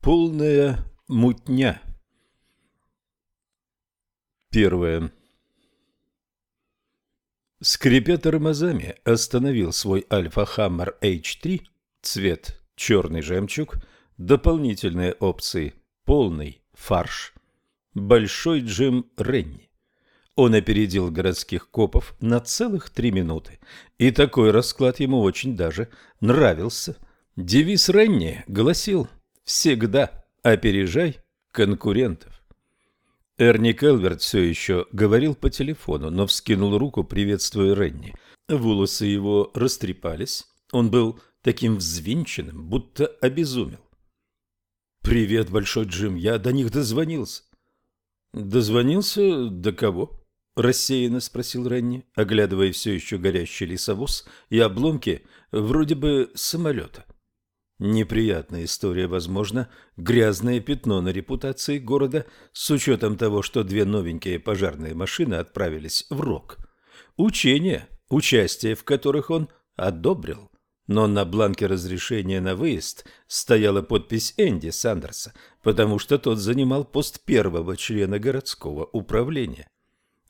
Полная мутня. Первое. Скрипя тормозами, остановил свой Альфа Хаммер H3, цвет черный жемчуг, дополнительные опции, полный фарш, большой Джим Ренни. Он опередил городских копов на целых три минуты, и такой расклад ему очень даже нравился. Девиз Ренни гласил «Всегда опережай конкурентов». Эрни Келверт все еще говорил по телефону, но вскинул руку, приветствуя Ренни. Волосы его растрепались. Он был таким взвинченным, будто обезумел. «Привет, Большой Джим, я до них дозвонился». «Дозвонился? До кого?» – рассеянно спросил Ренни, оглядывая все еще горящий лесовоз и обломки вроде бы самолета. Неприятная история, возможно, грязное пятно на репутации города, с учетом того, что две новенькие пожарные машины отправились в РОК. Учения, участие в которых он одобрил. Но на бланке разрешения на выезд стояла подпись Энди Сандерса, потому что тот занимал пост первого члена городского управления.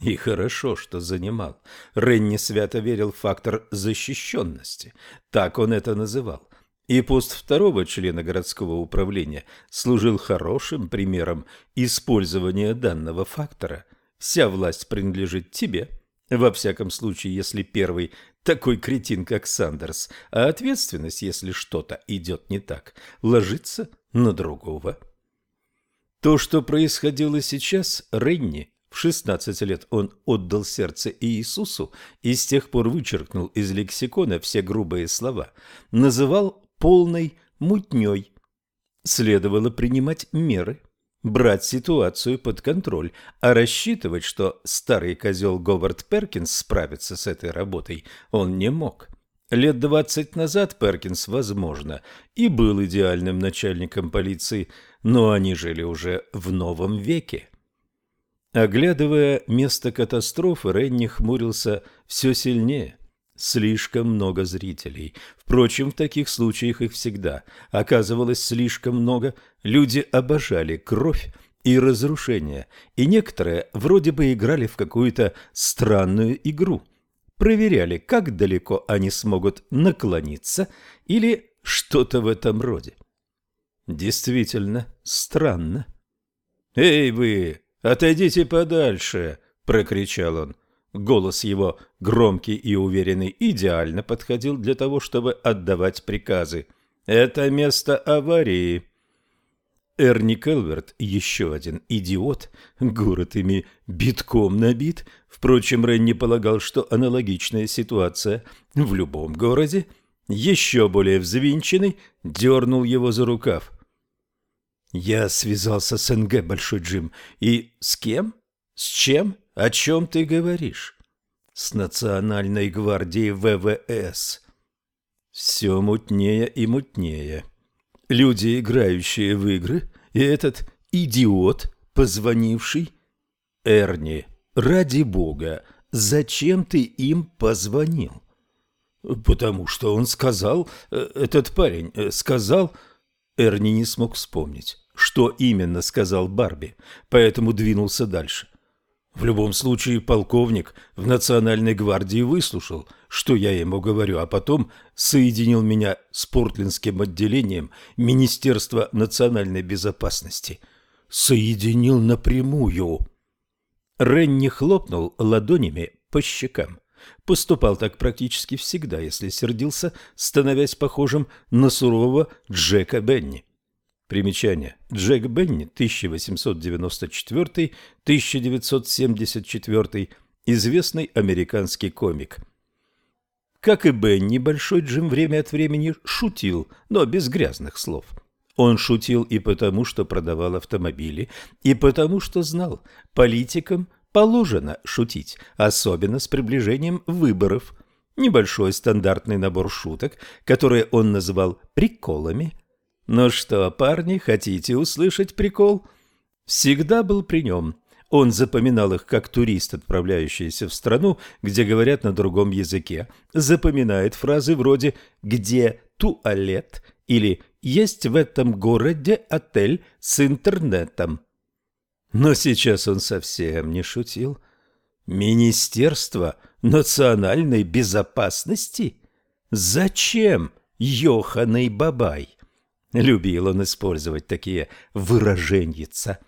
И хорошо, что занимал. Ренни свято верил в фактор защищенности. Так он это называл и пост второго члена городского управления служил хорошим примером использования данного фактора. Вся власть принадлежит тебе, во всяком случае, если первый такой кретин, как Сандерс, а ответственность, если что-то идет не так, ложится на другого. То, что происходило сейчас, Ренни в 16 лет он отдал сердце Иисусу и с тех пор вычеркнул из лексикона все грубые слова, называл полной мутней. Следовало принимать меры, брать ситуацию под контроль, а рассчитывать, что старый козел Говард Перкинс справится с этой работой, он не мог. Лет двадцать назад Перкинс, возможно, и был идеальным начальником полиции, но они жили уже в новом веке. Оглядывая место катастрофы, Ренни хмурился все сильнее. Слишком много зрителей. Впрочем, в таких случаях их всегда оказывалось слишком много. Люди обожали кровь и разрушение, и некоторые вроде бы играли в какую-то странную игру. Проверяли, как далеко они смогут наклониться или что-то в этом роде. Действительно странно. «Эй вы, отойдите подальше!» – прокричал он. Голос его, громкий и уверенный, идеально подходил для того, чтобы отдавать приказы. «Это место аварии». Эрни Келверт, еще один идиот, город ими битком набит. Впрочем, Ренни полагал, что аналогичная ситуация в любом городе. Еще более взвинченный дернул его за рукав. «Я связался с НГ, Большой Джим. И с кем? С чем?» «О чем ты говоришь?» «С Национальной гвардией ВВС». Все мутнее и мутнее. Люди, играющие в игры, и этот идиот, позвонивший. Эрни, ради бога, зачем ты им позвонил? Потому что он сказал, э, этот парень э, сказал... Эрни не смог вспомнить, что именно сказал Барби, поэтому двинулся дальше. В любом случае, полковник в Национальной гвардии выслушал, что я ему говорю, а потом соединил меня с портлинским отделением Министерства национальной безопасности. Соединил напрямую. Ренни хлопнул ладонями по щекам. Поступал так практически всегда, если сердился, становясь похожим на сурового Джека Бенни. Примечание. Джек Бенни, 1894-1974, известный американский комик. Как и Бенни, Большой Джим время от времени шутил, но без грязных слов. Он шутил и потому, что продавал автомобили, и потому, что знал, политикам положено шутить, особенно с приближением выборов. Небольшой стандартный набор шуток, которые он называл «приколами», ну что, парни, хотите услышать прикол? Всегда был при нем. Он запоминал их как турист, отправляющийся в страну, где говорят на другом языке. Запоминает фразы вроде «где туалет» или «Есть в этом городе отель с интернетом». Но сейчас он совсем не шутил. Министерство национальной безопасности? Зачем Йоханой Бабай? Любил он использовать такие выраженьица.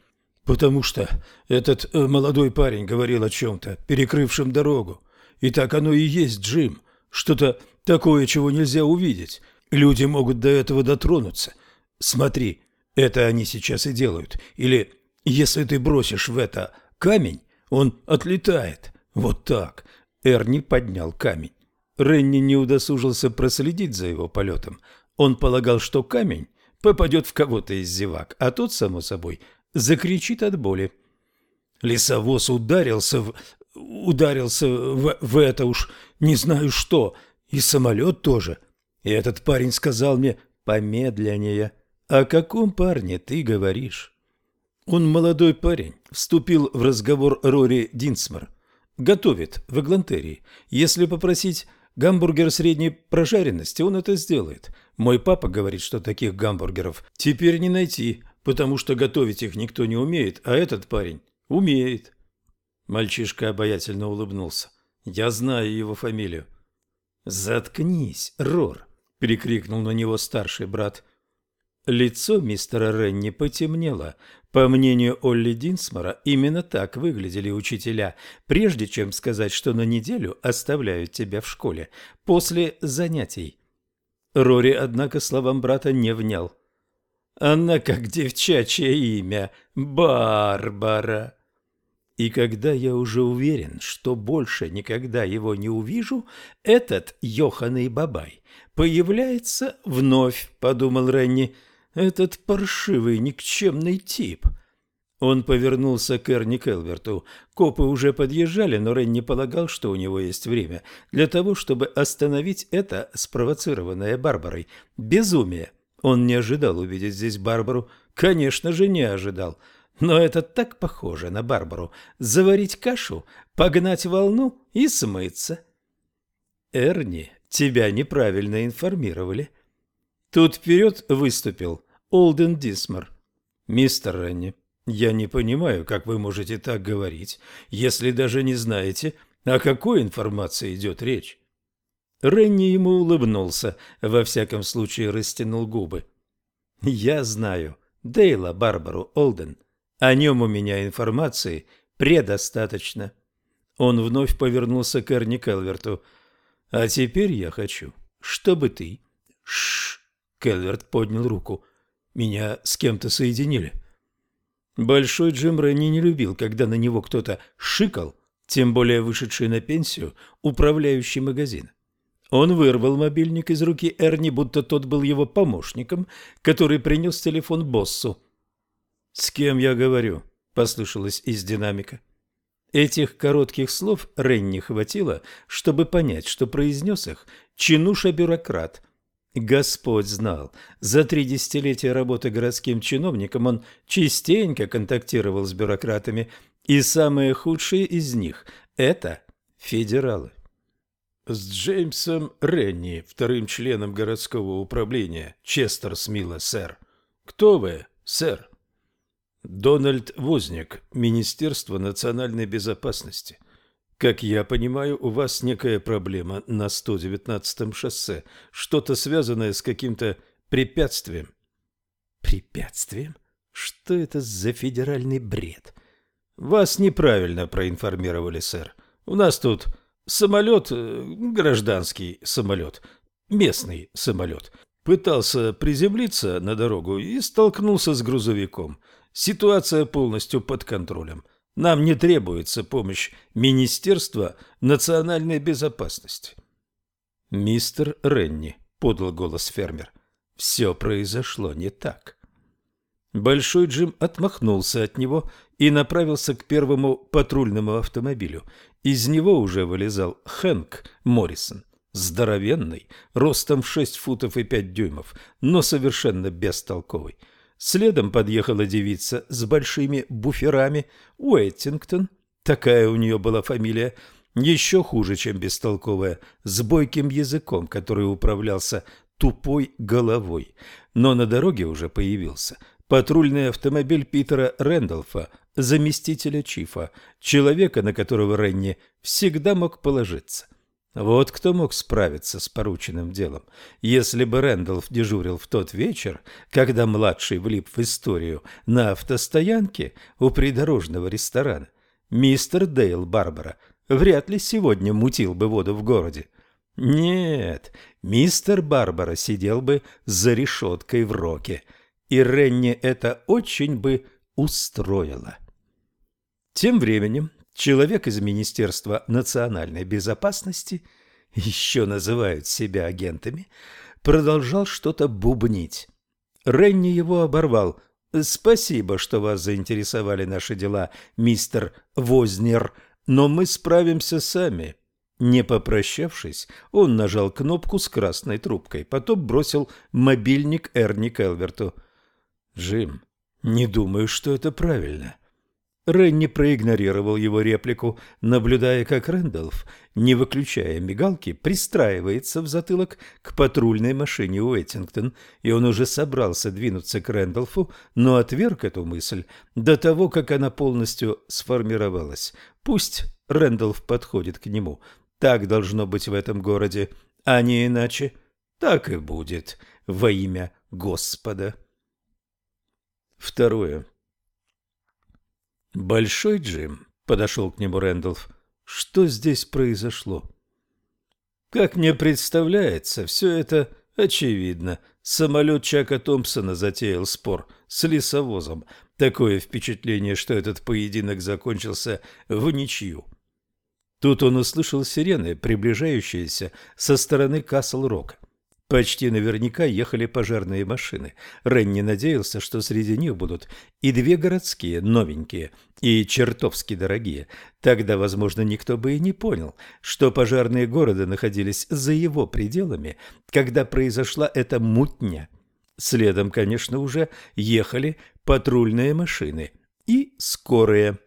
Потому что этот э, молодой парень говорил о чем-то, перекрывшем дорогу. И так оно и есть, Джим. Что-то такое, чего нельзя увидеть. Люди могут до этого дотронуться. Смотри, это они сейчас и делают. Или если ты бросишь в это камень, он отлетает. Вот так. Эрни поднял камень. Ренни не удосужился проследить за его полетом. Он полагал, что камень попадет в кого-то из зевак, а тот, само собой, закричит от боли. Лесовоз ударился в... ударился в, в это уж не знаю что, и самолет тоже. И этот парень сказал мне помедленнее. О каком парне ты говоришь? Он молодой парень, вступил в разговор Рори Динсмар. Готовит в Эглантерии. Если попросить гамбургер средней прожаренности, он это сделает. Мой папа говорит, что таких гамбургеров теперь не найти, потому что готовить их никто не умеет, а этот парень умеет. Мальчишка обаятельно улыбнулся. Я знаю его фамилию. «Заткнись, Рор!» – перекрикнул на него старший брат. Лицо мистера Ренни потемнело. По мнению Олли Динсмора, именно так выглядели учителя, прежде чем сказать, что на неделю оставляют тебя в школе, после занятий. Рори, однако, словам брата не внял. «Она как девчачье имя – Барбара». И когда я уже уверен, что больше никогда его не увижу, этот Йоханный Бабай появляется вновь, – подумал Ренни, – этот паршивый никчемный тип. Он повернулся к Эрни Келверту. Копы уже подъезжали, но Ренни полагал, что у него есть время для того, чтобы остановить это спровоцированное Барбарой. Безумие. Он не ожидал увидеть здесь Барбару. Конечно же, не ожидал. Но это так похоже на Барбару. Заварить кашу, погнать волну и смыться. Эрни, тебя неправильно информировали. Тут вперед выступил Олден Дисмар. «Мистер Ренни, я не понимаю, как вы можете так говорить, если даже не знаете, о какой информации идет речь». Ренни ему улыбнулся, во всяком случае растянул губы. «Я знаю Дейла Барбару Олден. О нем у меня информации предостаточно». Он вновь повернулся к Эрни Келверту. «А теперь я хочу, чтобы ты...» Шш! Келверт поднял руку. «Меня с кем-то соединили». Большой Джим Ренни не любил, когда на него кто-то шикал, тем более вышедший на пенсию, управляющий магазин. Он вырвал мобильник из руки Эрни, будто тот был его помощником, который принес телефон боссу. «С кем я говорю?» – послышалось из динамика. Этих коротких слов Ренни хватило, чтобы понять, что произнес их чинуша-бюрократ – Господь знал, за три десятилетия работы городским чиновником он частенько контактировал с бюрократами, и самые худшие из них – это федералы. С Джеймсом Ренни, вторым членом городского управления, Честер Смила, сэр. Кто вы, сэр? Дональд Возник, Министерство национальной безопасности – как я понимаю, у вас некая проблема на 119-м шоссе, что-то связанное с каким-то препятствием. Препятствием? Что это за федеральный бред? Вас неправильно проинформировали, сэр. У нас тут самолет, э, гражданский самолет, местный самолет, пытался приземлиться на дорогу и столкнулся с грузовиком. Ситуация полностью под контролем. Нам не требуется помощь Министерства национальной безопасности. Мистер Ренни, подал голос фермер, все произошло не так. Большой Джим отмахнулся от него и направился к первому патрульному автомобилю. Из него уже вылезал Хэнк Моррисон, здоровенный, ростом в шесть футов и пять дюймов, но совершенно бестолковый. Следом подъехала девица с большими буферами Уэттингтон, такая у нее была фамилия, еще хуже, чем бестолковая, с бойким языком, который управлялся тупой головой. Но на дороге уже появился патрульный автомобиль Питера Рэндалфа, заместителя Чифа, человека, на которого Ренни всегда мог положиться. Вот кто мог справиться с порученным делом. Если бы Рэндалф дежурил в тот вечер, когда младший влип в историю на автостоянке у придорожного ресторана, мистер Дейл Барбара вряд ли сегодня мутил бы воду в городе. Нет, мистер Барбара сидел бы за решеткой в роке, и Ренни это очень бы устроило. Тем временем человек из Министерства национальной безопасности, еще называют себя агентами, продолжал что-то бубнить. Ренни его оборвал. «Спасибо, что вас заинтересовали наши дела, мистер Вознер, но мы справимся сами». Не попрощавшись, он нажал кнопку с красной трубкой, потом бросил мобильник Эрни Келверту. «Джим, не думаю, что это правильно. Ренни проигнорировал его реплику, наблюдая, как Рэндалф, не выключая мигалки, пристраивается в затылок к патрульной машине Уэттингтон, и он уже собрался двинуться к Рэндалфу, но отверг эту мысль до того, как она полностью сформировалась. Пусть Рэндалф подходит к нему. Так должно быть в этом городе, а не иначе. Так и будет во имя Господа. Второе. «Большой Джим», — подошел к нему Рэндалф, — «что здесь произошло?» «Как мне представляется, все это очевидно. Самолет Чака Томпсона затеял спор с лесовозом. Такое впечатление, что этот поединок закончился в ничью». Тут он услышал сирены, приближающиеся со стороны Касл-Рока. Почти наверняка ехали пожарные машины. Ренни надеялся, что среди них будут и две городские, новенькие, и чертовски дорогие. Тогда, возможно, никто бы и не понял, что пожарные города находились за его пределами, когда произошла эта мутня. Следом, конечно, уже ехали патрульные машины и скорые.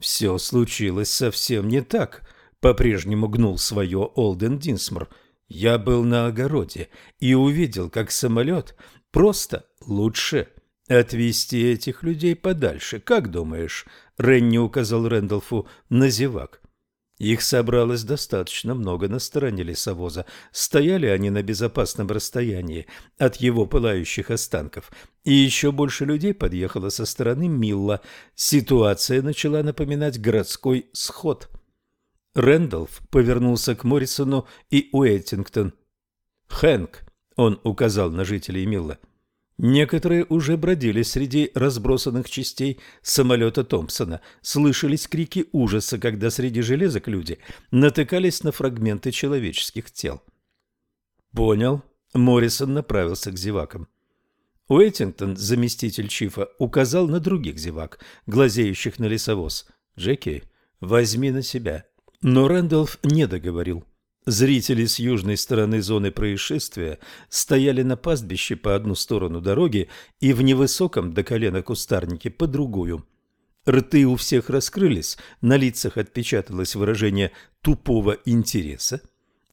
Все случилось совсем не так. По-прежнему гнул свое Олден Динсмор – я был на огороде и увидел, как самолет просто лучше отвезти этих людей подальше. Как думаешь, Ренни указал Рэндалфу на зевак. Их собралось достаточно много на стороне лесовоза. Стояли они на безопасном расстоянии от его пылающих останков. И еще больше людей подъехало со стороны Милла. Ситуация начала напоминать городской сход. Рэндалф повернулся к Моррисону и Уэттингтон. «Хэнк», — он указал на жителей Милла, — Некоторые уже бродили среди разбросанных частей самолета Томпсона, слышались крики ужаса, когда среди железок люди натыкались на фрагменты человеческих тел. «Понял», — Моррисон направился к зевакам. Уэттингтон, заместитель Чифа, указал на других зевак, глазеющих на лесовоз. «Джеки, возьми на себя но Рэндалф не договорил. Зрители с южной стороны зоны происшествия стояли на пастбище по одну сторону дороги и в невысоком до колена кустарнике по другую. Рты у всех раскрылись, на лицах отпечаталось выражение тупого интереса,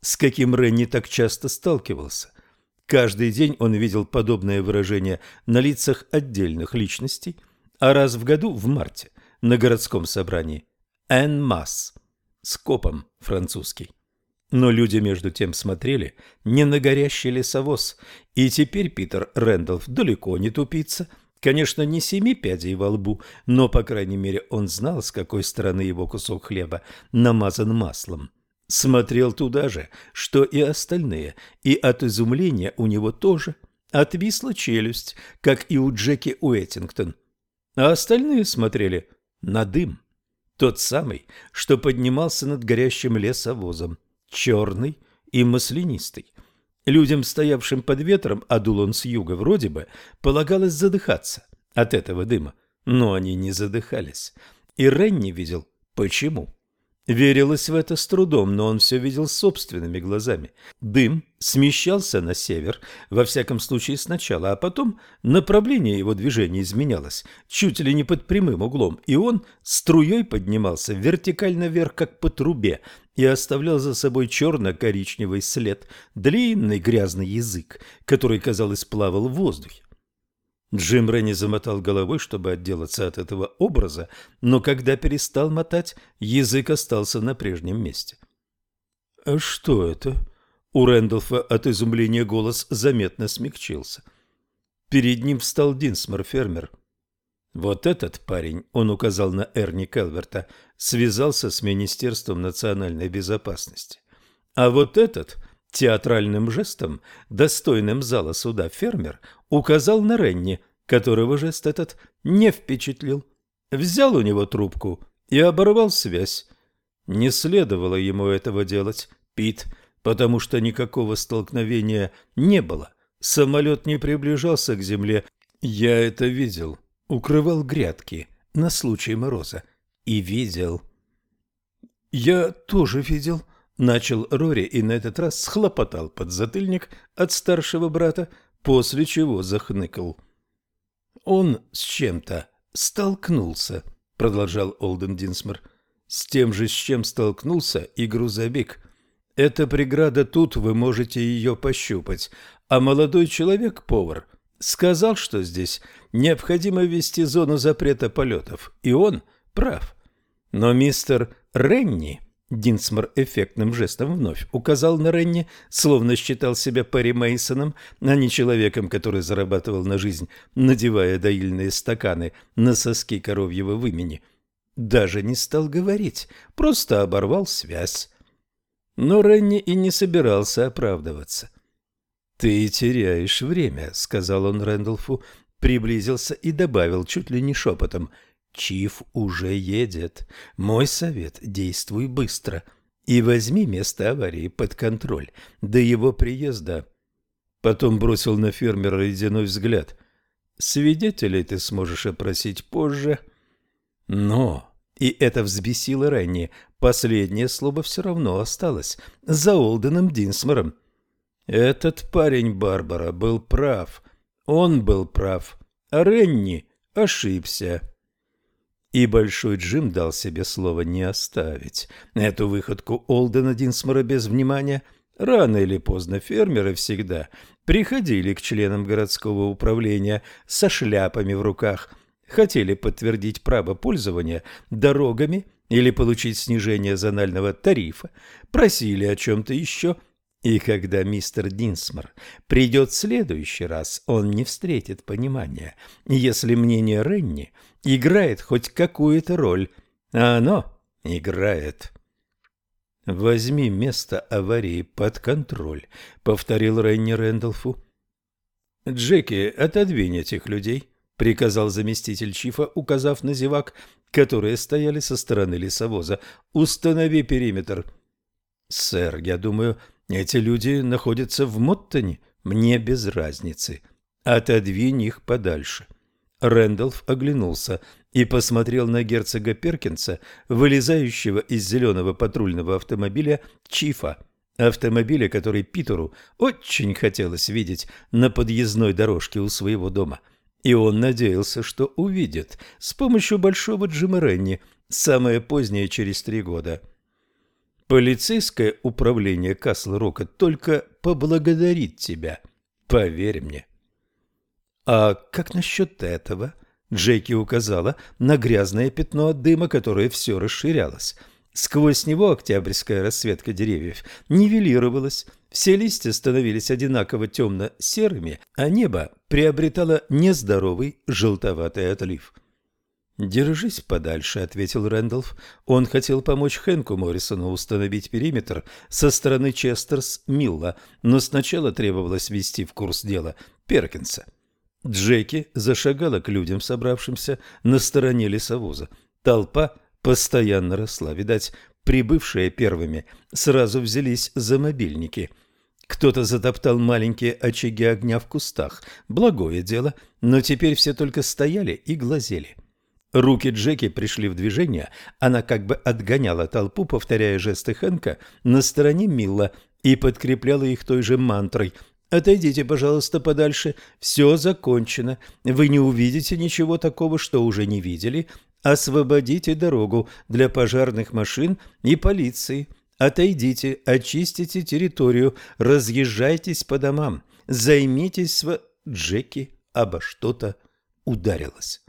с каким Ренни так часто сталкивался. Каждый день он видел подобное выражение на лицах отдельных личностей, а раз в году, в марте, на городском собрании, «en masse» скопом французский. Но люди между тем смотрели не на горящий лесовоз, и теперь Питер Рэндалф далеко не тупица, конечно, не семи пядей во лбу, но, по крайней мере, он знал, с какой стороны его кусок хлеба намазан маслом. Смотрел туда же, что и остальные, и от изумления у него тоже отвисла челюсть, как и у Джеки Уэттингтон. А остальные смотрели на дым. Тот самый, что поднимался над горящим лесовозом, черный и маслянистый. Людям, стоявшим под ветром, а дул он с юга вроде бы, полагалось задыхаться от этого дыма, но они не задыхались. И Ренни видел, почему. Верилось в это с трудом, но он все видел собственными глазами. Дым смещался на север, во всяком случае сначала, а потом направление его движения изменялось, чуть ли не под прямым углом, и он струей поднимался вертикально вверх, как по трубе, и оставлял за собой черно-коричневый след, длинный грязный язык, который, казалось, плавал в воздухе. Джим Ренни замотал головой, чтобы отделаться от этого образа, но когда перестал мотать, язык остался на прежнем месте. «А что это?» У Рэндалфа от изумления голос заметно смягчился. Перед ним встал Динсмор, фермер. Вот этот парень, он указал на Эрни Келверта, связался с Министерством национальной безопасности. А вот этот театральным жестом, достойным зала суда фермер, указал на Ренни, которого жест этот не впечатлил. Взял у него трубку и оборвал связь. Не следовало ему этого делать, Пит, потому что никакого столкновения не было. Самолет не приближался к земле. Я это видел. Укрывал грядки на случай мороза. И видел. Я тоже видел. Начал Рори и на этот раз схлопотал под затыльник от старшего брата, после чего захныкал. Он с чем-то столкнулся, продолжал Олден Динсмор. С тем же, с чем столкнулся и грузовик. Эта преграда тут, вы можете ее пощупать. А молодой человек-повар сказал, что здесь необходимо ввести зону запрета полетов. И он прав. Но мистер Ренни Динсмор эффектным жестом вновь указал на Ренни, словно считал себя Перри Мейсоном, а не человеком, который зарабатывал на жизнь, надевая доильные стаканы на соски коровьего вымени. Даже не стал говорить, просто оборвал связь. Но Ренни и не собирался оправдываться. «Ты теряешь время», — сказал он Рэндалфу, приблизился и добавил чуть ли не шепотом — Чиф уже едет. Мой совет – действуй быстро и возьми место аварии под контроль до его приезда. Потом бросил на фермера ледяной взгляд. Свидетелей ты сможешь опросить позже. Но, и это взбесило ранее, последнее слово все равно осталось за Олденом Динсмором. Этот парень Барбара был прав. Он был прав, а Ренни ошибся. И Большой Джим дал себе слово не оставить. Эту выходку Олдена Динсмора без внимания. Рано или поздно фермеры всегда приходили к членам городского управления со шляпами в руках, хотели подтвердить право пользования дорогами или получить снижение зонального тарифа, просили о чем-то еще – и когда мистер Динсмор придет в следующий раз, он не встретит понимания, если мнение Ренни играет хоть какую-то роль, а оно играет. «Возьми место аварии под контроль», — повторил Ренни Рэндалфу. «Джеки, отодвинь этих людей», — приказал заместитель Чифа, указав на зевак, которые стояли со стороны лесовоза. «Установи периметр». «Сэр, я думаю, эти люди находятся в Моттоне. Мне без разницы. Отодвинь их подальше». Рэндалф оглянулся и посмотрел на герцога Перкинса, вылезающего из зеленого патрульного автомобиля Чифа, автомобиля, который Питеру очень хотелось видеть на подъездной дорожке у своего дома. И он надеялся, что увидит с помощью большого Джима Ренни самое позднее через три года. Полицейское управление Касл-Рока только поблагодарит тебя, поверь мне. «А как насчет этого?» Джеки указала на грязное пятно от дыма, которое все расширялось. Сквозь него октябрьская расцветка деревьев нивелировалась, все листья становились одинаково темно-серыми, а небо приобретало нездоровый желтоватый отлив. «Держись подальше», — ответил Рэндалф. Он хотел помочь Хэнку Моррисону установить периметр со стороны Честерс-Милла, но сначала требовалось ввести в курс дела Перкинса. Джеки зашагала к людям, собравшимся на стороне лесовоза. Толпа постоянно росла. Видать, прибывшие первыми сразу взялись за мобильники. Кто-то затоптал маленькие очаги огня в кустах. Благое дело, но теперь все только стояли и глазели. Руки Джеки пришли в движение, она как бы отгоняла толпу, повторяя жесты Хэнка на стороне Милла и подкрепляла их той же мантрой. «Отойдите, пожалуйста, подальше. Все закончено. Вы не увидите ничего такого, что уже не видели. Освободите дорогу для пожарных машин и полиции. Отойдите, очистите территорию, разъезжайтесь по домам, займитесь св...» Джеки обо что-то ударилась.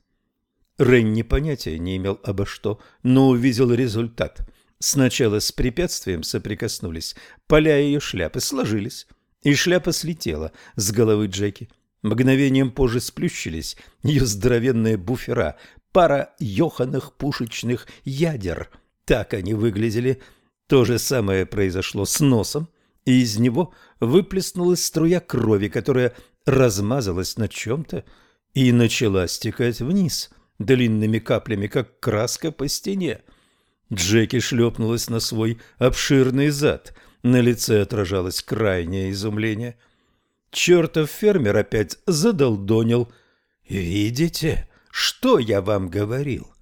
Ренни понятия не имел обо что, но увидел результат. Сначала с препятствием соприкоснулись, поля ее шляпы сложились, и шляпа слетела с головы Джеки. Мгновением позже сплющились ее здоровенные буфера, пара ёханых пушечных ядер. Так они выглядели. То же самое произошло с носом, и из него выплеснулась струя крови, которая размазалась на чем-то и начала стекать вниз длинными каплями, как краска по стене. Джеки шлепнулась на свой обширный зад. На лице отражалось крайнее изумление. Чертов фермер опять задолдонил. «Видите, что я вам говорил?»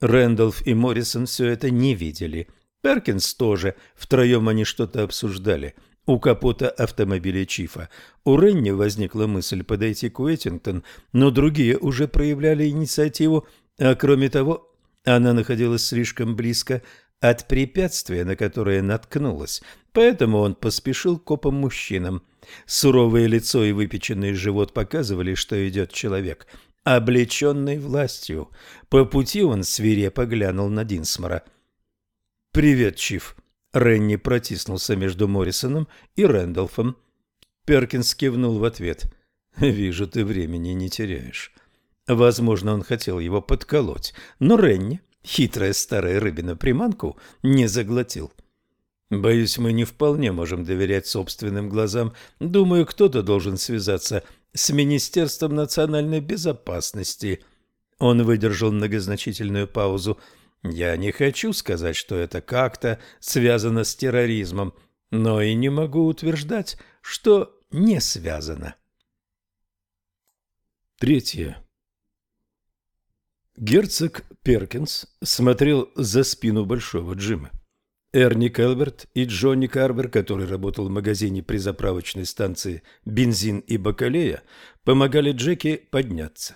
Рэндалф и Моррисон все это не видели. Перкинс тоже. Втроем они что-то обсуждали у капота автомобиля Чифа. У Ренни возникла мысль подойти к Уэттингтон, но другие уже проявляли инициативу, а кроме того, она находилась слишком близко от препятствия, на которое наткнулась, поэтому он поспешил к копам-мужчинам. Суровое лицо и выпеченный живот показывали, что идет человек, облеченный властью. По пути он свирепо глянул на Динсмора. «Привет, Чиф», Ренни протиснулся между Моррисоном и Рэндалфом. Перкинс кивнул в ответ. «Вижу, ты времени не теряешь». Возможно, он хотел его подколоть, но Ренни, хитрая старая рыбина приманку, не заглотил. «Боюсь, мы не вполне можем доверять собственным глазам. Думаю, кто-то должен связаться с Министерством национальной безопасности». Он выдержал многозначительную паузу. Я не хочу сказать, что это как-то связано с терроризмом, но и не могу утверждать, что не связано. Третье. Герцог Перкинс смотрел за спину Большого Джима. Эрни Келберт и Джонни Карбер, который работал в магазине при заправочной станции «Бензин и Бакалея», помогали Джеки подняться.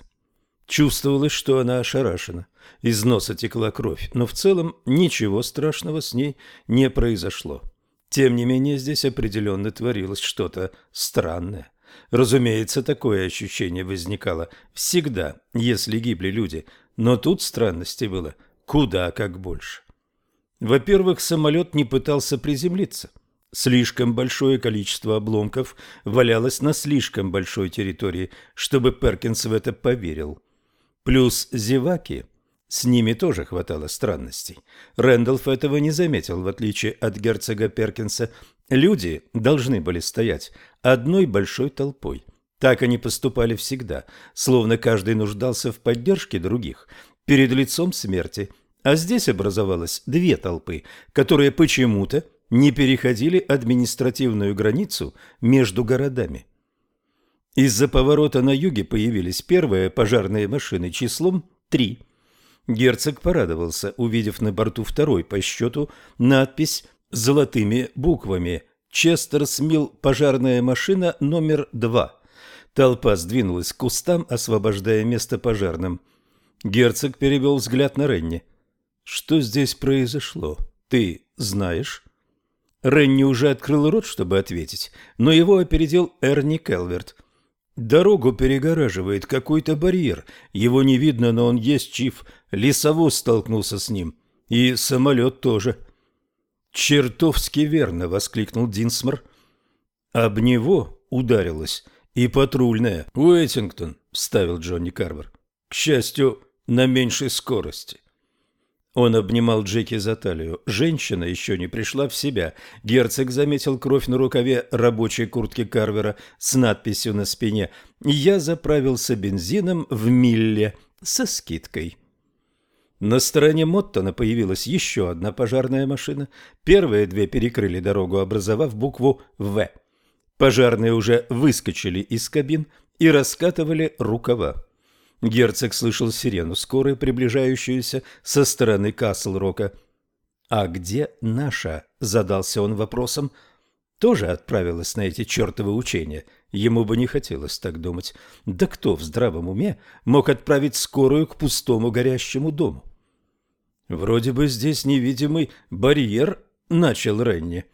Чувствовалось, что она ошарашена. Из носа текла кровь, но в целом ничего страшного с ней не произошло. Тем не менее, здесь определенно творилось что-то странное. Разумеется, такое ощущение возникало всегда, если гибли люди, но тут странностей было куда как больше. Во-первых, самолет не пытался приземлиться. Слишком большое количество обломков валялось на слишком большой территории, чтобы Перкинс в это поверил. Плюс зеваки. С ними тоже хватало странностей. Рэндалф этого не заметил, в отличие от герцога Перкинса. Люди должны были стоять одной большой толпой. Так они поступали всегда, словно каждый нуждался в поддержке других перед лицом смерти. А здесь образовалось две толпы, которые почему-то не переходили административную границу между городами. Из-за поворота на юге появились первые пожарные машины числом три. Герцог порадовался, увидев на борту второй по счету надпись золотыми буквами «Честерс Милл пожарная машина номер два». Толпа сдвинулась к кустам, освобождая место пожарным. Герцог перевел взгляд на Ренни. «Что здесь произошло? Ты знаешь?» Ренни уже открыл рот, чтобы ответить, но его опередил Эрни Келверт – Дорогу перегораживает какой-то барьер. Его не видно, но он есть, Чиф. Лесовоз столкнулся с ним. И самолет тоже. «Чертовски верно!» — воскликнул Динсмор. «Об него ударилась и патрульная. Уэттингтон», — вставил Джонни Карвер. «К счастью, на меньшей скорости». Он обнимал Джеки за талию. Женщина еще не пришла в себя. Герцог заметил кровь на рукаве рабочей куртки Карвера с надписью на спине «Я заправился бензином в милле со скидкой». На стороне Моттона появилась еще одна пожарная машина. Первые две перекрыли дорогу, образовав букву «В». Пожарные уже выскочили из кабин и раскатывали рукава. Герцог слышал сирену скорой, приближающуюся со стороны Касл-Рока. «А где наша?» – задался он вопросом. «Тоже отправилась на эти чертовы учения. Ему бы не хотелось так думать. Да кто в здравом уме мог отправить скорую к пустому горящему дому?» «Вроде бы здесь невидимый барьер», – начал Ренни.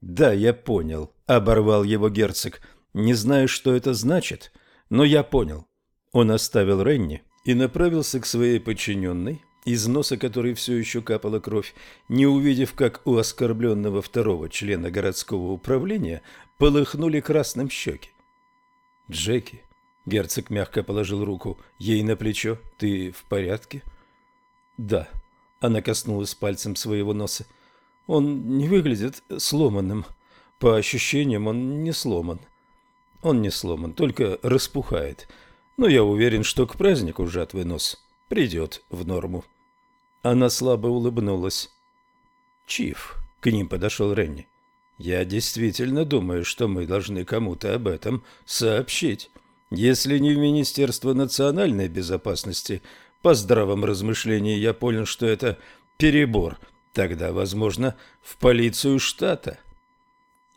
«Да, я понял», – оборвал его герцог. «Не знаю, что это значит, но я понял». Он оставил Ренни и направился к своей подчиненной, из носа которой все еще капала кровь, не увидев, как у оскорбленного второго члена городского управления полыхнули красным щеки. «Джеки», — герцог мягко положил руку ей на плечо, — «ты в порядке?» «Да», — она коснулась пальцем своего носа. «Он не выглядит сломанным. По ощущениям, он не сломан. Он не сломан, только распухает. Но я уверен, что к празднику жатвы нос придет в норму». Она слабо улыбнулась. «Чиф», — к ним подошел Ренни, — «я действительно думаю, что мы должны кому-то об этом сообщить. Если не в Министерство национальной безопасности, по здравом размышлении я понял, что это перебор, тогда, возможно, в полицию штата».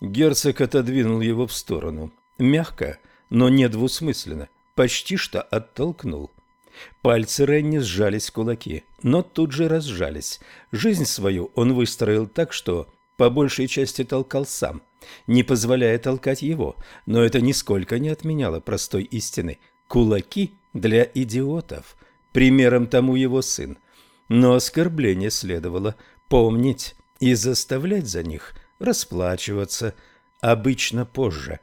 Герцог отодвинул его в сторону. Мягко, но недвусмысленно, почти что оттолкнул. Пальцы Ренни сжались кулаки, но тут же разжались. Жизнь свою он выстроил так, что по большей части толкал сам, не позволяя толкать его, но это нисколько не отменяло простой истины. Кулаки для идиотов. Примером тому его сын. Но оскорбление следовало помнить и заставлять за них расплачиваться, обычно позже.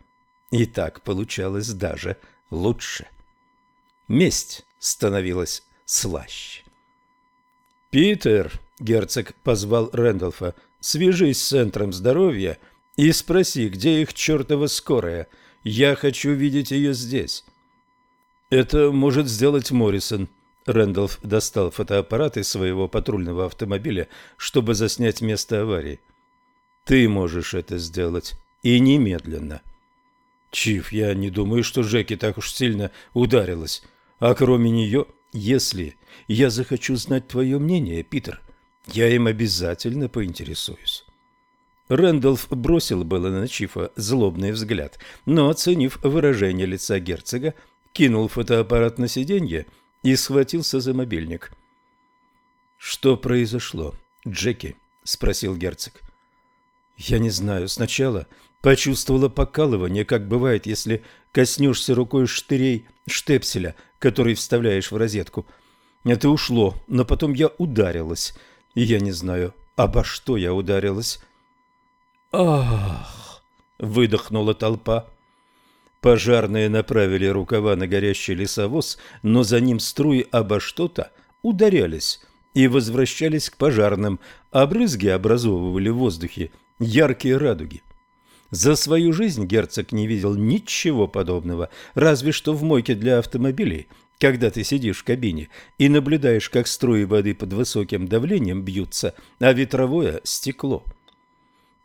И так получалось даже лучше. Месть становилась слаще. «Питер», — герцог позвал Рэндалфа, — «свяжись с Центром здоровья и спроси, где их чертова скорая. Я хочу видеть ее здесь». «Это может сделать Моррисон». Рэндалф достал фотоаппарат из своего патрульного автомобиля, чтобы заснять место аварии. «Ты можешь это сделать. И немедленно». «Чиф, я не думаю, что Джеки так уж сильно ударилась. А кроме нее, если я захочу знать твое мнение, Питер, я им обязательно поинтересуюсь. Рэндалф бросил было на Чифа злобный взгляд, но, оценив выражение лица герцога, кинул фотоаппарат на сиденье и схватился за мобильник. «Что произошло, Джеки?» – спросил герцог. «Я не знаю. Сначала почувствовала покалывание, как бывает, если коснешься рукой штырей штепселя, который вставляешь в розетку. Это ушло, но потом я ударилась. И я не знаю, обо что я ударилась. «Ах!» — выдохнула толпа. Пожарные направили рукава на горящий лесовоз, но за ним струи обо что-то ударялись и возвращались к пожарным, а брызги образовывали в воздухе яркие радуги. За свою жизнь герцог не видел ничего подобного, разве что в мойке для автомобилей, когда ты сидишь в кабине и наблюдаешь, как струи воды под высоким давлением бьются, а ветровое стекло.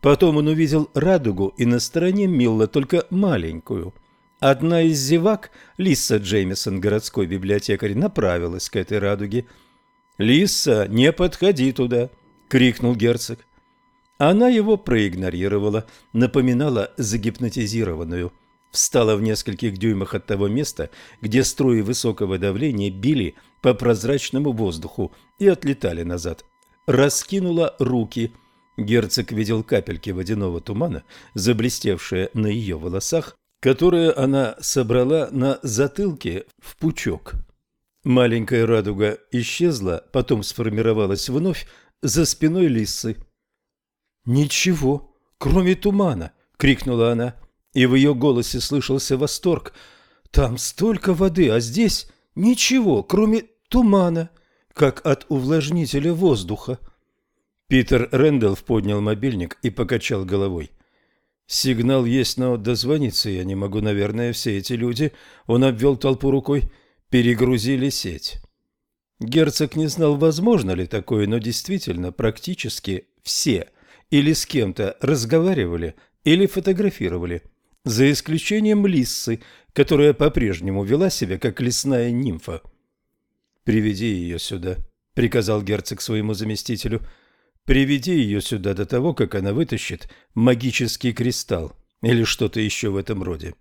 Потом он увидел радугу и на стороне Милла только маленькую. Одна из зевак, Лисса Джеймисон, городской библиотекарь, направилась к этой радуге. «Лисса, не подходи туда!» — крикнул герцог. Она его проигнорировала, напоминала загипнотизированную. Встала в нескольких дюймах от того места, где струи высокого давления били по прозрачному воздуху и отлетали назад. Раскинула руки. Герцог видел капельки водяного тумана, заблестевшие на ее волосах, которые она собрала на затылке в пучок. Маленькая радуга исчезла, потом сформировалась вновь за спиной лисы. «Ничего, кроме тумана!» — крикнула она, и в ее голосе слышался восторг. «Там столько воды, а здесь ничего, кроме тумана, как от увлажнителя воздуха». Питер Рэндалф поднял мобильник и покачал головой. «Сигнал есть, но дозвониться я не могу, наверное, все эти люди...» Он обвел толпу рукой. «Перегрузили сеть». Герцог не знал, возможно ли такое, но действительно практически все или с кем-то разговаривали или фотографировали, за исключением Лиссы, которая по-прежнему вела себя как лесная нимфа. «Приведи ее сюда», — приказал герцог своему заместителю. «Приведи ее сюда до того, как она вытащит магический кристалл или что-то еще в этом роде».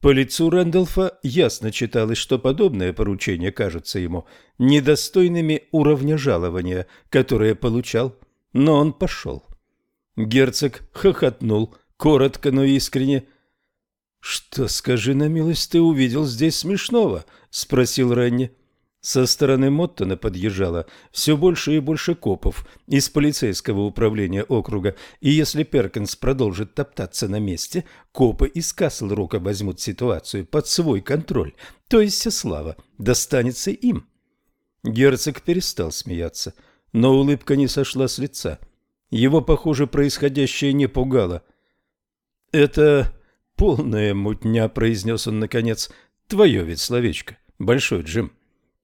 По лицу Рэндалфа ясно читалось, что подобное поручение кажется ему недостойными уровня жалования, которое получал, но он пошел. Герцог хохотнул, коротко, но искренне. «Что, скажи на милость, ты увидел здесь смешного?» — спросил Ренни. Со стороны Моттона подъезжало все больше и больше копов из полицейского управления округа, и если Перкинс продолжит топтаться на месте, копы из Каслрока возьмут ситуацию под свой контроль, то есть слава достанется им. Герцог перестал смеяться, но улыбка не сошла с лица. Его, похоже, происходящее не пугало. «Это полная мутня», — произнес он наконец. «Твое ведь словечко, Большой Джим».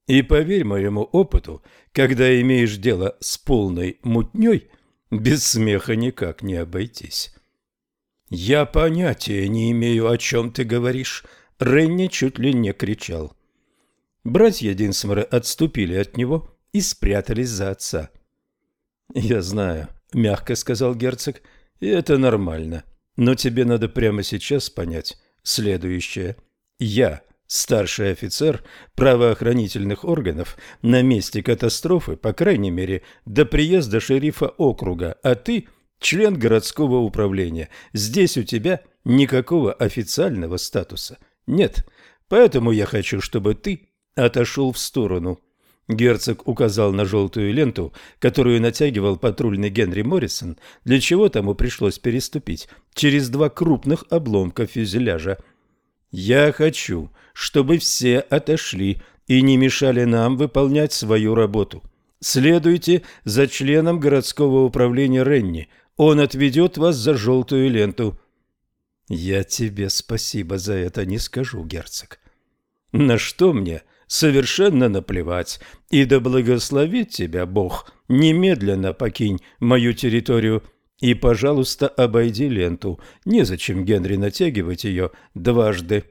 И поверь моему опыту, когда имеешь дело с полной мутней, без смеха никак не обойтись. Я понятия не имею, о чем ты говоришь. Ренни чуть ли не кричал. Братья Динсморы отступили от него и спрятались за отца. «Я знаю», — мягко сказал герцог, — «и это нормально. Но тебе надо прямо сейчас понять следующее. Я Старший офицер правоохранительных органов на месте катастрофы, по крайней мере, до приезда шерифа округа, а ты – член городского управления. Здесь у тебя никакого официального статуса нет, поэтому я хочу, чтобы ты отошел в сторону. Герцог указал на желтую ленту, которую натягивал патрульный Генри Моррисон, для чего тому пришлось переступить через два крупных обломка фюзеляжа. «Я хочу, чтобы все отошли и не мешали нам выполнять свою работу. Следуйте за членом городского управления Ренни. Он отведет вас за желтую ленту. Я тебе спасибо за это не скажу, герцог. На что мне совершенно наплевать, и да благословит тебя Бог. Немедленно покинь мою территорию и, пожалуйста, обойди ленту. Незачем Генри натягивать ее дважды.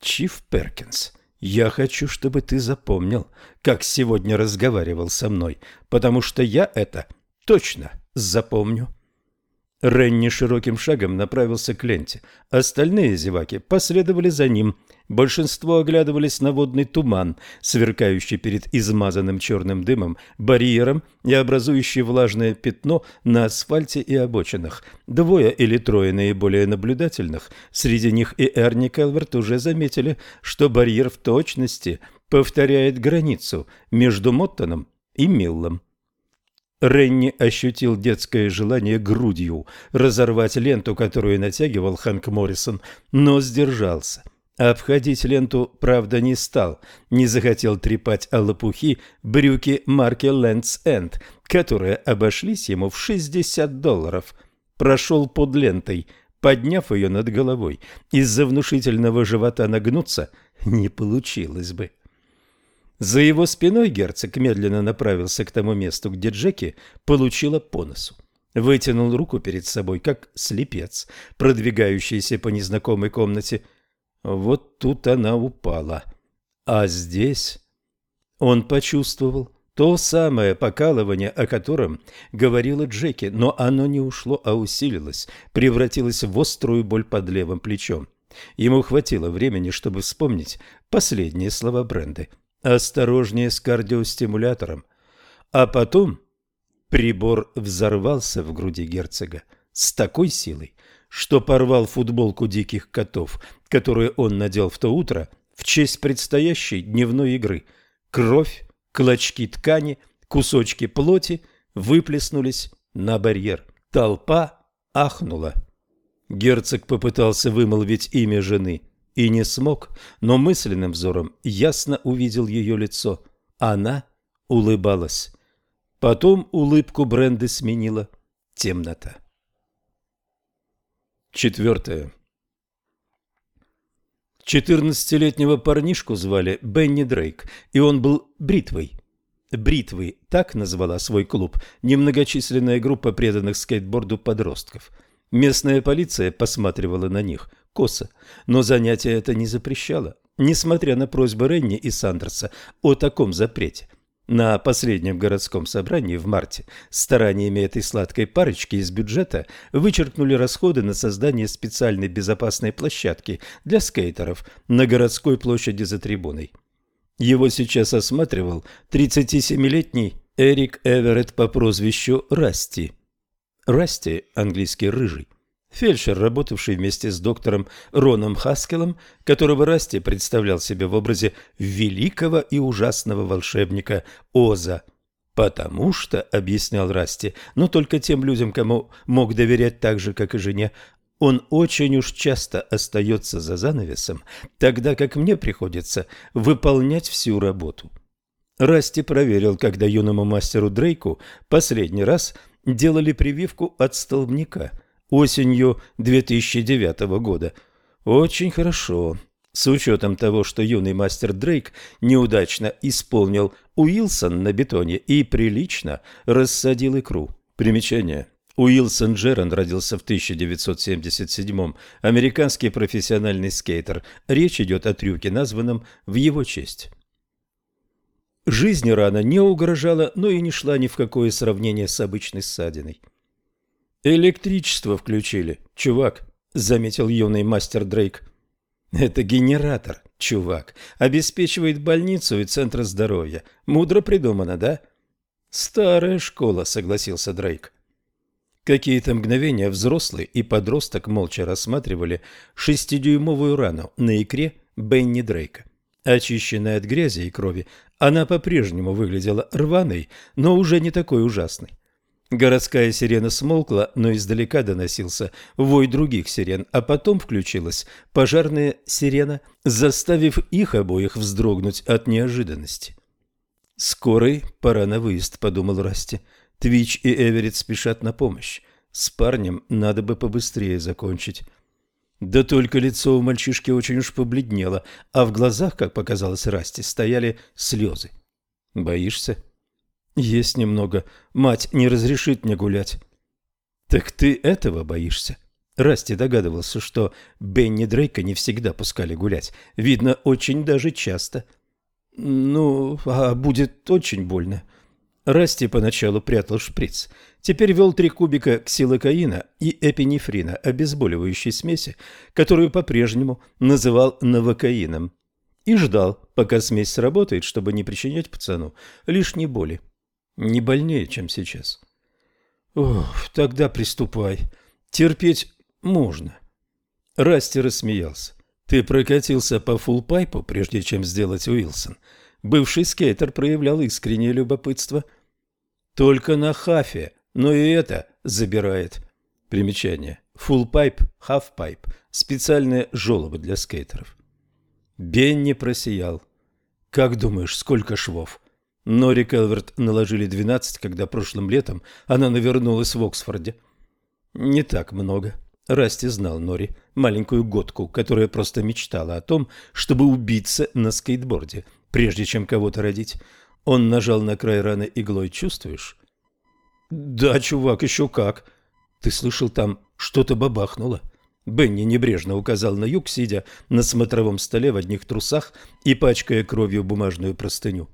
Чиф Перкинс, я хочу, чтобы ты запомнил, как сегодня разговаривал со мной, потому что я это точно запомню. Ренни широким шагом направился к ленте. Остальные зеваки последовали за ним. Большинство оглядывались на водный туман, сверкающий перед измазанным черным дымом барьером и образующий влажное пятно на асфальте и обочинах. Двое или трое наиболее наблюдательных, среди них и Эрни Келверт уже заметили, что барьер в точности повторяет границу между Моттоном и Миллом. Ренни ощутил детское желание грудью разорвать ленту, которую натягивал Хэнк Моррисон, но сдержался. Обходить ленту, правда, не стал, не захотел трепать о лопухи брюки марки Лэндс Энд, которые обошлись ему в 60 долларов. Прошел под лентой, подняв ее над головой. Из-за внушительного живота нагнуться не получилось бы. За его спиной герцог медленно направился к тому месту, где Джеки получила по носу. Вытянул руку перед собой, как слепец, продвигающийся по незнакомой комнате. Вот тут она упала. А здесь... Он почувствовал то самое покалывание, о котором говорила Джеки, но оно не ушло, а усилилось, превратилось в острую боль под левым плечом. Ему хватило времени, чтобы вспомнить последние слова Бренды – осторожнее с кардиостимулятором. А потом прибор взорвался в груди герцога с такой силой, что порвал футболку диких котов, которую он надел в то утро в честь предстоящей дневной игры. Кровь, клочки ткани, кусочки плоти выплеснулись на барьер. Толпа ахнула. Герцог попытался вымолвить имя жены – и не смог, но мысленным взором ясно увидел ее лицо. Она улыбалась. Потом улыбку Бренды сменила темнота. Четвертое. Четырнадцатилетнего парнишку звали Бенни Дрейк, и он был бритвой. Бритвы так назвала свой клуб немногочисленная группа преданных скейтборду подростков. Местная полиция посматривала на них косо, но занятие это не запрещало, несмотря на просьбы Ренни и Сандерса о таком запрете. На последнем городском собрании в марте стараниями этой сладкой парочки из бюджета вычеркнули расходы на создание специальной безопасной площадки для скейтеров на городской площади за трибуной. Его сейчас осматривал 37-летний Эрик Эверетт по прозвищу Расти. Расти, английский рыжий, фельдшер, работавший вместе с доктором Роном Хаскелом, которого Расти представлял себе в образе великого и ужасного волшебника Оза. «Потому что», — объяснял Расти, — «но только тем людям, кому мог доверять так же, как и жене, он очень уж часто остается за занавесом, тогда как мне приходится выполнять всю работу». Расти проверил, когда юному мастеру Дрейку последний раз делали прививку от столбняка осенью 2009 года. Очень хорошо. С учетом того, что юный мастер Дрейк неудачно исполнил Уилсон на бетоне и прилично рассадил икру. Примечание. Уилсон Джерон родился в 1977-м, американский профессиональный скейтер. Речь идет о трюке, названном в его честь. Жизнь рана не угрожала, но и не шла ни в какое сравнение с обычной ссадиной. «Электричество включили, чувак», — заметил юный мастер Дрейк. «Это генератор, чувак. Обеспечивает больницу и центр здоровья. Мудро придумано, да?» «Старая школа», — согласился Дрейк. Какие-то мгновения взрослый и подросток молча рассматривали шестидюймовую рану на икре Бенни Дрейка. Очищенная от грязи и крови, она по-прежнему выглядела рваной, но уже не такой ужасной. Городская сирена смолкла, но издалека доносился вой других сирен, а потом включилась пожарная сирена, заставив их обоих вздрогнуть от неожиданности. «Скорый, пора на выезд», — подумал Расти. «Твич и Эверетт спешат на помощь. С парнем надо бы побыстрее закончить». Да только лицо у мальчишки очень уж побледнело, а в глазах, как показалось Расти, стояли слезы. «Боишься?» «Есть немного. Мать не разрешит мне гулять». «Так ты этого боишься?» Расти догадывался, что Бенни Дрейка не всегда пускали гулять. Видно, очень даже часто. «Ну, а будет очень больно». Расти поначалу прятал шприц. Теперь вел три кубика ксилокаина и эпинефрина, обезболивающей смеси, которую по-прежнему называл новокаином. И ждал, пока смесь сработает, чтобы не причинять пацану лишней боли. Не больнее, чем сейчас. Ох, тогда приступай. Терпеть можно. Расти рассмеялся. Ты прокатился по фулпайпу, прежде чем сделать Уилсон. Бывший скейтер проявлял искреннее любопытство. Только на хафе, но и это забирает. Примечание. Фулпайп, хафпайп. Специальные желобы для скейтеров. Бенни просиял. Как думаешь, сколько швов? Нори Келверт наложили 12, когда прошлым летом она навернулась в Оксфорде. Не так много. Расти знал Нори, маленькую готку, которая просто мечтала о том, чтобы убиться на скейтборде, прежде чем кого-то родить. Он нажал на край раны иглой. Чувствуешь? Да, чувак, еще как. Ты слышал, там что-то бабахнуло? Бенни небрежно указал на юг, сидя на смотровом столе в одних трусах и пачкая кровью бумажную простыню.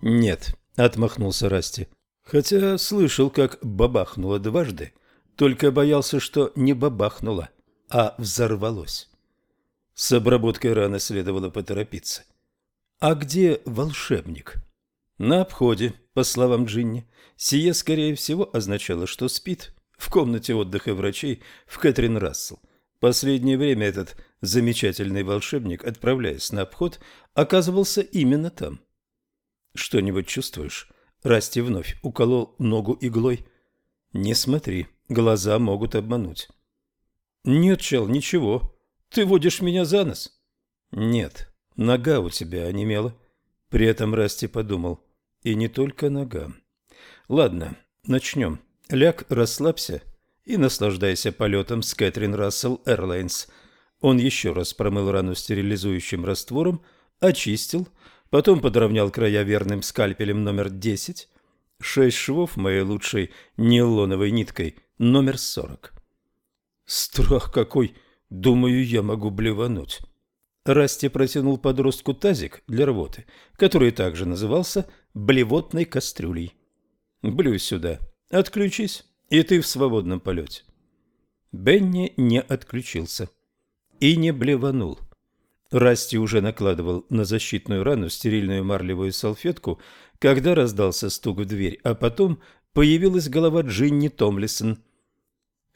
«Нет», — отмахнулся Расти. «Хотя слышал, как бабахнуло дважды, только боялся, что не бабахнуло, а взорвалось». С обработкой раны следовало поторопиться. «А где волшебник?» «На обходе», по словам Джинни. Сие, скорее всего, означало, что спит в комнате отдыха врачей в Кэтрин Рассел. Последнее время этот замечательный волшебник, отправляясь на обход, оказывался именно там. «Что-нибудь чувствуешь?» Расти вновь уколол ногу иглой. «Не смотри, глаза могут обмануть». «Нет, чел, ничего. Ты водишь меня за нос?» «Нет, Нога у тебя онемела. При этом Расти подумал. И не только нога. Ладно, начнем. Ляг, расслабься и наслаждайся полетом с Кэтрин Рассел Эрлайнс. Он еще раз промыл рану стерилизующим раствором, очистил, потом подровнял края верным скальпелем номер 10, шесть швов моей лучшей нейлоновой ниткой номер 40. Страх какой! Думаю, я могу блевануть. Расти протянул подростку тазик для рвоты, который также назывался блевотной кастрюлей. Блюй сюда, отключись, и ты в свободном полете. Бенни не отключился и не блеванул. Расти уже накладывал на защитную рану стерильную марлевую салфетку, когда раздался стук в дверь, а потом появилась голова Джинни Томлисон.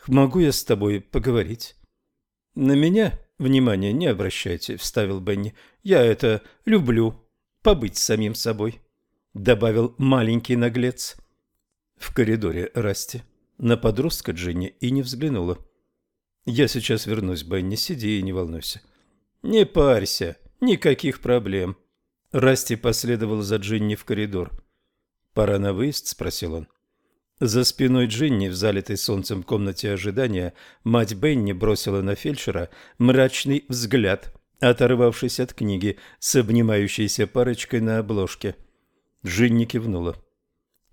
«Могу я с тобой поговорить?» «На меня внимания не обращайте», — вставил Бенни. «Я это люблю, побыть самим собой», — добавил маленький наглец. В коридоре Расти на подростка Джинни и не взглянула. «Я сейчас вернусь, Бенни, сиди и не волнуйся». «Не парься, никаких проблем». Расти последовал за Джинни в коридор. «Пора на выезд?» – спросил он. За спиной Джинни в залитой солнцем комнате ожидания мать Бенни бросила на фельдшера мрачный взгляд, оторвавшись от книги с обнимающейся парочкой на обложке. Джинни кивнула.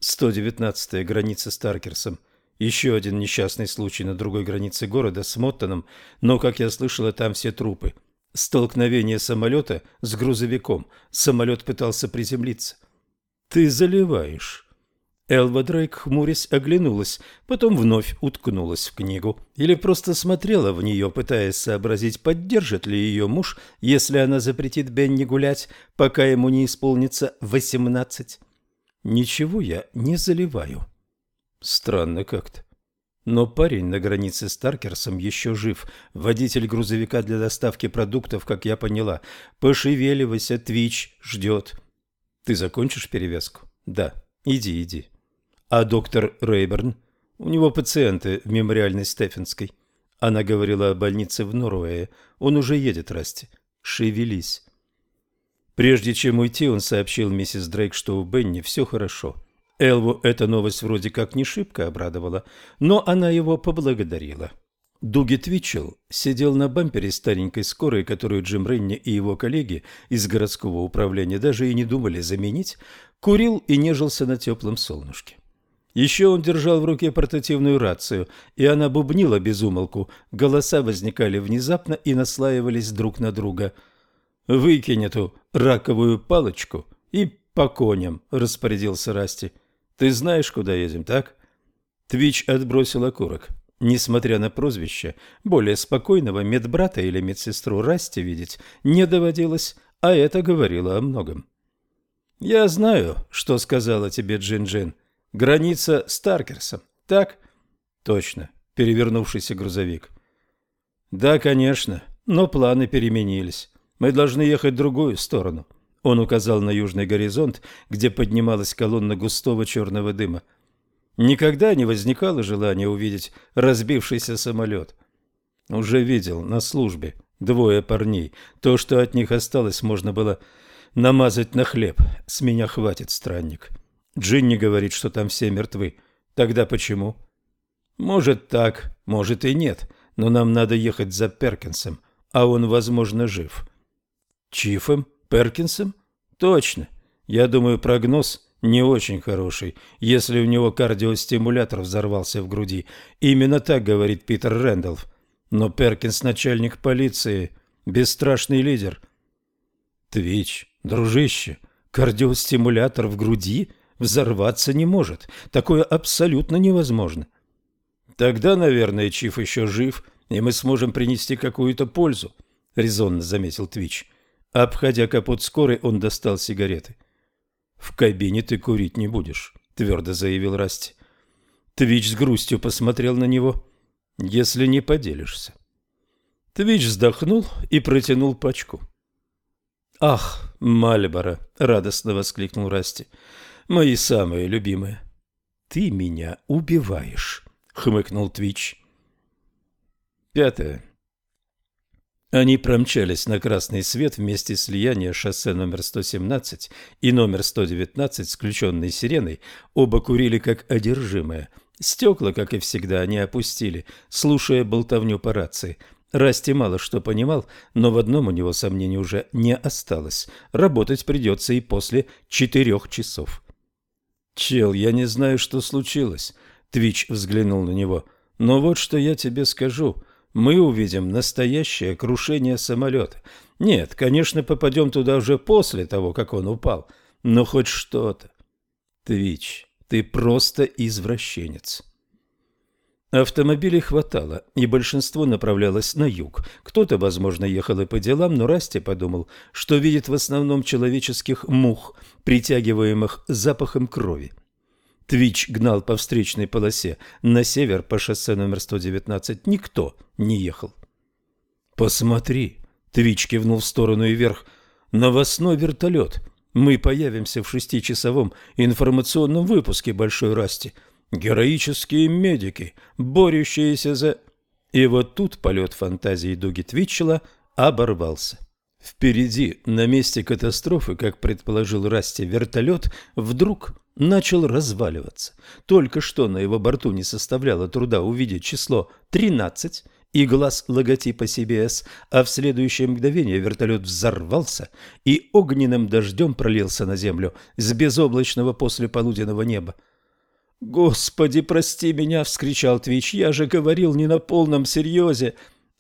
119-я граница с Таркерсом – еще один несчастный случай на другой границе города с Моттоном, но, как я слышала, там все трупы. Столкновение самолета с грузовиком. Самолет пытался приземлиться. «Ты заливаешь». Элва Дрейк, хмурясь, оглянулась, потом вновь уткнулась в книгу. Или просто смотрела в нее, пытаясь сообразить, поддержит ли ее муж, если она запретит Бенни гулять, пока ему не исполнится восемнадцать. «Ничего я не заливаю». Странно как-то. Но парень на границе с Таркерсом еще жив. Водитель грузовика для доставки продуктов, как я поняла. Пошевеливайся, Твич ждет. Ты закончишь перевязку? Да. Иди, иди. А доктор Рейберн? У него пациенты в мемориальной Стефенской. Она говорила о больнице в Норвее. Он уже едет, Расти. Шевелись. Прежде чем уйти, он сообщил миссис Дрейк, что у Бенни все хорошо. Элву эта новость вроде как не шибко обрадовала, но она его поблагодарила. Дуги Твитчелл сидел на бампере старенькой скорой, которую Джим Ренни и его коллеги из городского управления даже и не думали заменить, курил и нежился на теплом солнышке. Еще он держал в руке портативную рацию, и она бубнила без умолку. Голоса возникали внезапно и наслаивались друг на друга. «Выкинь эту раковую палочку и по коням», — распорядился Расти. Ты знаешь, куда едем, так? Твич отбросил окурок. Несмотря на прозвище, более спокойного медбрата или медсестру Расти видеть не доводилось, а это говорило о многом. «Я знаю, что сказала тебе Джин-Джин. Граница с Таркерсом, так?» «Точно. Перевернувшийся грузовик». «Да, конечно, но планы переменились. Мы должны ехать в другую сторону. Он указал на южный горизонт, где поднималась колонна густого черного дыма. Никогда не возникало желания увидеть разбившийся самолет. Уже видел на службе двое парней. То, что от них осталось, можно было намазать на хлеб. С меня хватит, странник. Джинни говорит, что там все мертвы. Тогда почему? Может так, может и нет, но нам надо ехать за Перкинсом, а он, возможно, жив. Чифом? Перкинсом? Точно. Я думаю, прогноз не очень хороший, если у него кардиостимулятор взорвался в груди. Именно так говорит Питер Рэндалф. Но Перкинс начальник полиции, бесстрашный лидер. Твич, дружище, кардиостимулятор в груди взорваться не может. Такое абсолютно невозможно. Тогда, наверное, Чиф еще жив, и мы сможем принести какую-то пользу, резонно заметил Твич. Обходя капот скорой, он достал сигареты. «В кабине ты курить не будешь», — твердо заявил Расти. Твич с грустью посмотрел на него. «Если не поделишься». Твич вздохнул и протянул пачку. «Ах, Marlboro!» — радостно воскликнул Расти. «Мои самые любимые». «Ты меня убиваешь», — хмыкнул Твич. Пятое. Они промчались на красный свет вместе слияния шоссе номер 117 и номер 119 с включенной сиреной. Оба курили как одержимые. Стекла, как и всегда, они опустили, слушая болтовню по рации. Расти мало что понимал, но в одном у него сомнений уже не осталось. Работать придется и после четырех часов. «Чел, я не знаю, что случилось», — Твич взглянул на него. «Но вот что я тебе скажу. Мы увидим настоящее крушение самолета. Нет, конечно, попадем туда уже после того, как он упал, но хоть что-то. Твич, ты просто извращенец. Автомобилей хватало, и большинство направлялось на юг. Кто-то, возможно, ехал и по делам, но Расти подумал, что видит в основном человеческих мух, притягиваемых запахом крови. Твич гнал по встречной полосе. На север по шоссе номер 119 никто не ехал. «Посмотри!» — Твич кивнул в сторону и вверх. «Новостной вертолет. Мы появимся в шестичасовом информационном выпуске Большой Расти. Героические медики, борющиеся за...» И вот тут полет фантазии Дуги Твитчела оборвался. Впереди, на месте катастрофы, как предположил Расти, вертолет вдруг начал разваливаться. Только что на его борту не составляло труда увидеть число 13 и глаз логотипа CBS, а в следующее мгновение вертолет взорвался и огненным дождем пролился на землю с безоблачного послеполуденного неба. «Господи, прости меня!» — вскричал Твич. «Я же говорил не на полном серьезе!»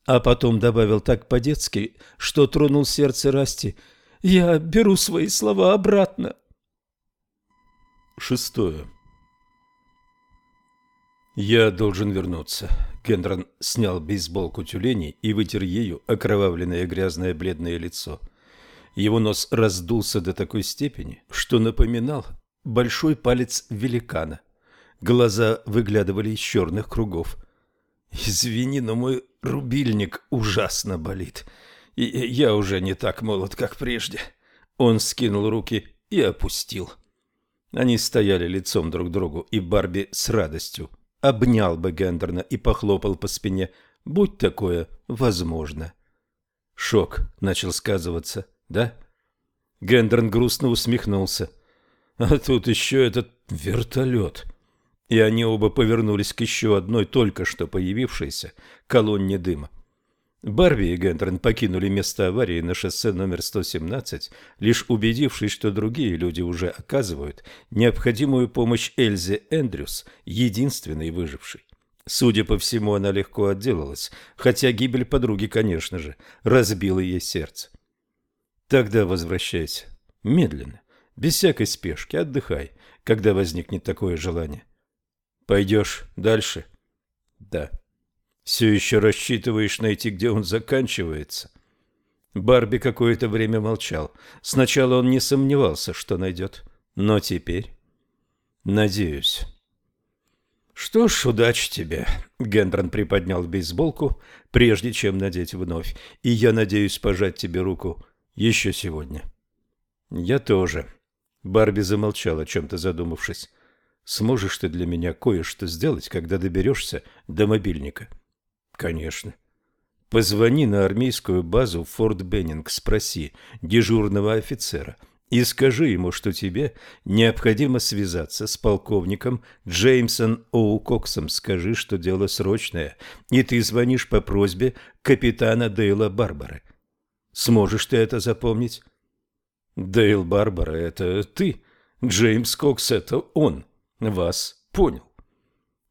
А потом добавил так по-детски, что тронул сердце Расти. «Я беру свои слова обратно!» Шестое. «Я должен вернуться». Кендрон снял бейсболку тюленей и вытер ею окровавленное грязное бледное лицо. Его нос раздулся до такой степени, что напоминал большой палец великана. Глаза выглядывали из черных кругов. «Извини, но мой рубильник ужасно болит, и я уже не так молод, как прежде». Он скинул руки и опустил. Они стояли лицом друг к другу, и Барби с радостью обнял бы Гендерна и похлопал по спине. Будь такое возможно. Шок начал сказываться, да? Гендерн грустно усмехнулся. А тут еще этот вертолет. И они оба повернулись к еще одной только что появившейся колонне дыма. Барби и Гендрон покинули место аварии на шоссе номер 117, лишь убедившись, что другие люди уже оказывают необходимую помощь Эльзе Эндрюс, единственной выжившей. Судя по всему, она легко отделалась, хотя гибель подруги, конечно же, разбила ей сердце. Тогда возвращайся. Медленно, без всякой спешки, отдыхай, когда возникнет такое желание. Пойдешь дальше? Да. Все еще рассчитываешь найти, где он заканчивается? Барби какое-то время молчал. Сначала он не сомневался, что найдет, но теперь... Надеюсь. Что ж, удачи тебе. Гендрон приподнял бейсболку, прежде чем надеть вновь. И я надеюсь пожать тебе руку еще сегодня. Я тоже. Барби замолчал, о чем-то задумавшись. Сможешь ты для меня кое-что сделать, когда доберешься до мобильника? — Конечно. Позвони на армейскую базу Форт Беннинг, спроси дежурного офицера и скажи ему, что тебе необходимо связаться с полковником Джеймсон Оукоксом. Скажи, что дело срочное, и ты звонишь по просьбе капитана Дейла Барбары. Сможешь ты это запомнить? Дейл Барбара — это ты. Джеймс Кокс — это он. Вас понял.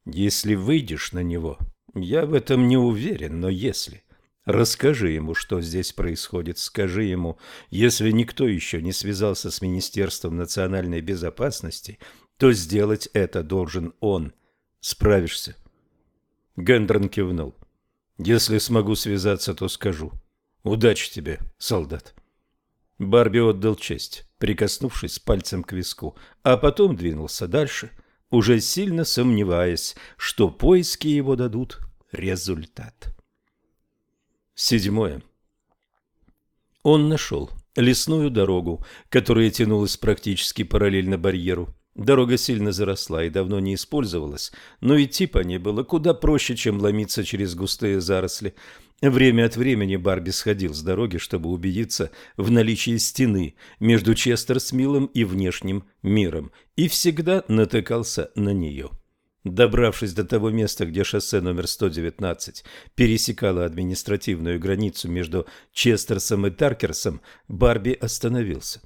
Если выйдешь на него, я в этом не уверен, но если... Расскажи ему, что здесь происходит. Скажи ему, если никто еще не связался с Министерством национальной безопасности, то сделать это должен он. Справишься? Гендрон кивнул. Если смогу связаться, то скажу. Удачи тебе, солдат. Барби отдал честь, прикоснувшись пальцем к виску, а потом двинулся дальше, уже сильно сомневаясь, что поиски его дадут результат. Седьмое. Он нашел лесную дорогу, которая тянулась практически параллельно барьеру. Дорога сильно заросла и давно не использовалась, но идти по ней было куда проще, чем ломиться через густые заросли. Время от времени Барби сходил с дороги, чтобы убедиться в наличии стены между Честерсмилом и внешним миром, и всегда натыкался на нее. Добравшись до того места, где шоссе номер 119 пересекало административную границу между Честерсом и Таркерсом, Барби остановился.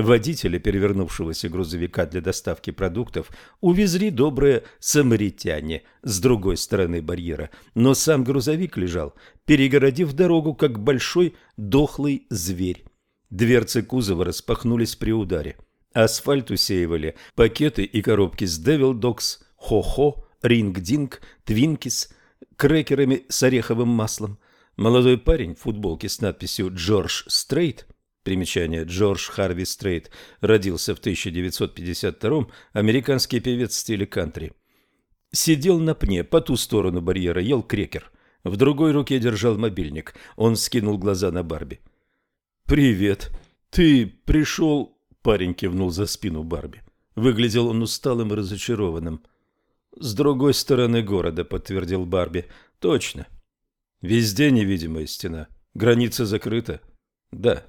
Водителя перевернувшегося грузовика для доставки продуктов увезли добрые самаритяне с другой стороны барьера, но сам грузовик лежал, перегородив дорогу, как большой дохлый зверь. Дверцы кузова распахнулись при ударе. Асфальт усеивали пакеты и коробки с Devil Dogs, Ho Ho, Ring Ding, Twinkies, крекерами с ореховым маслом. Молодой парень в футболке с надписью «Джордж Стрейт» Примечание. Джордж Харви Стрейт родился в 1952-м, американский певец в стиле кантри. Сидел на пне, по ту сторону барьера, ел крекер. В другой руке держал мобильник. Он скинул глаза на Барби. «Привет. Ты пришел...» Парень кивнул за спину Барби. Выглядел он усталым и разочарованным. «С другой стороны города», — подтвердил Барби. «Точно. Везде невидимая стена. Граница закрыта?» «Да».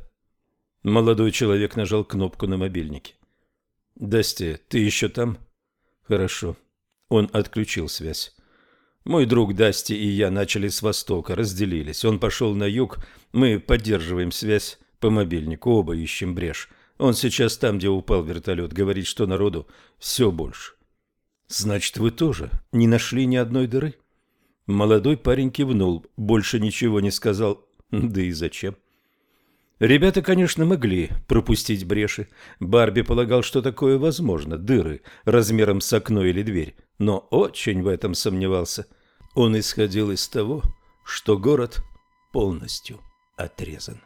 Молодой человек нажал кнопку на мобильнике. «Дасти, ты еще там?» «Хорошо». Он отключил связь. Мой друг Дасти и я начали с востока, разделились. Он пошел на юг, мы поддерживаем связь по мобильнику, оба ищем брешь. Он сейчас там, где упал вертолет, говорит, что народу все больше. «Значит, вы тоже не нашли ни одной дыры?» Молодой парень кивнул, больше ничего не сказал. Да и зачем? Ребята, конечно, могли пропустить бреши. Барби полагал, что такое возможно, дыры размером с окно или дверь, но очень в этом сомневался. Он исходил из того, что город полностью отрезан.